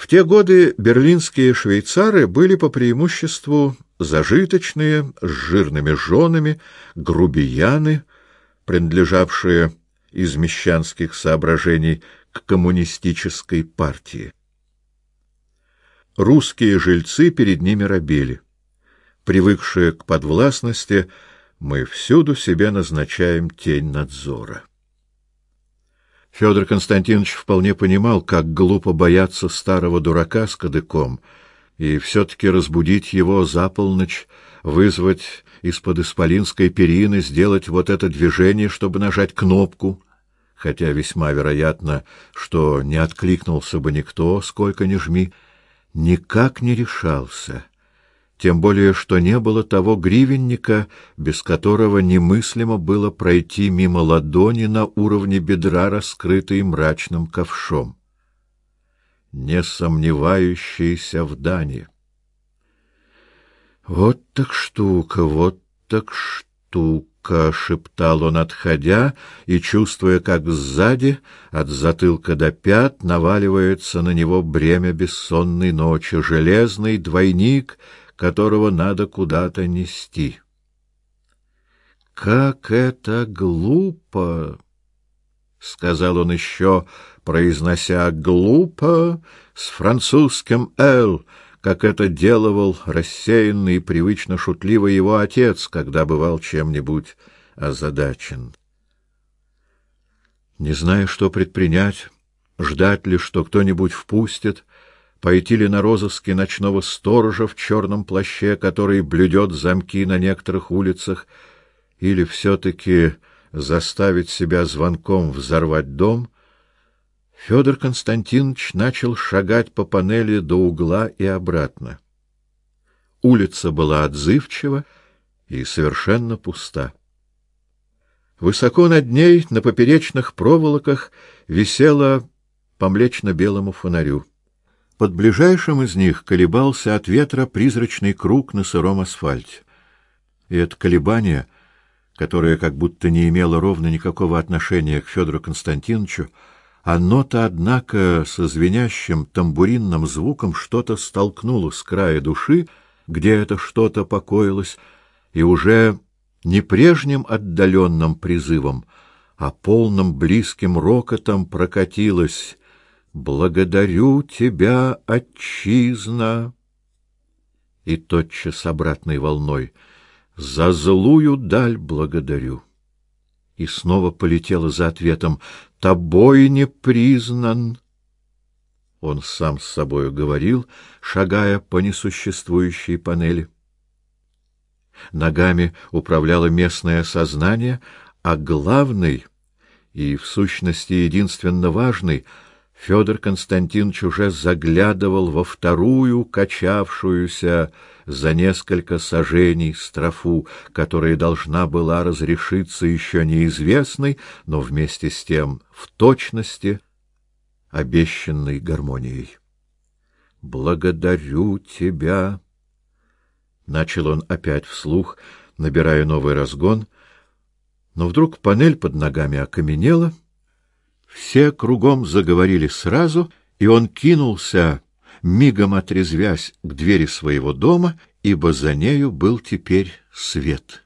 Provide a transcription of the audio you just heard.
В те годы берлинские швейцары были по преимуществу зажиточные, с жирными женами, грубияны, принадлежавшие из мещанских соображений к коммунистической партии. Русские жильцы перед ними робели. Привыкшие к подвластности, мы всюду себе назначаем тень надзора. Федор Константинович вполне понимал, как глупо бояться старого дурака с кадыком, и все-таки разбудить его за полночь, вызвать из-под исполинской перины, сделать вот это движение, чтобы нажать кнопку, хотя весьма вероятно, что не откликнулся бы никто, сколько ни жми, никак не решался — тем более что не было того гривенника, без которого немыслимо было пройти мимо ладони на уровне бедра, раскрытой мрачным ковшом. Не сомневающийся в Дане. Вот так штука, вот так штука, шептал он, отходя и чувствуя, как сзади, от затылка до пят, наваливается на него бремя бессонной ночи, железный двойник — которого надо куда-то нести. Как это глупо, сказал он еще, произнося глупо с французским л, как это делал рассеянный и привычно шутливый его отец, когда бывал чем-нибудь озадачен. Не зная, что предпринять, ждать ли, что кто-нибудь впустит, пойти ли на розыски ночного сторожа в черном плаще, который блюдет замки на некоторых улицах, или все-таки заставить себя звонком взорвать дом, Федор Константинович начал шагать по панели до угла и обратно. Улица была отзывчива и совершенно пуста. Высоко над ней на поперечных проволоках висела по млечно-белому фонарю. Под ближайшим из них колебался от ветра призрачный круг на сыром асфальте. И это колебание, которое как будто не имело ровно никакого отношения к Федору Константиновичу, оно-то, однако, со звенящим тамбуринным звуком что-то столкнуло с края души, где это что-то покоилось, и уже не прежним отдаленным призывом, а полным близким рокотом прокатилось Благодарю тебя, отчизна. И тотчас обратной волной за злую даль благодарю. И снова полетела за ответом: тобой не признан. Он сам с собою говорил, шагая по несуществующей панели. Ногами управляло местное сознание, а главный и в сущности единственно важный — Федор Константинович уже заглядывал во вторую качавшуюся за несколько саженей строфу, которая должна была разрешиться еще неизвестной, но вместе с тем в точности обещанной гармонией. Благодарю тебя, начал он опять вслух, набирая новый разгон, но вдруг панель под ногами окаменела, все кругом заговорили сразу, и он кинулся, мигом отрезвясь к двери своего дома, ибо за нею был теперь свет.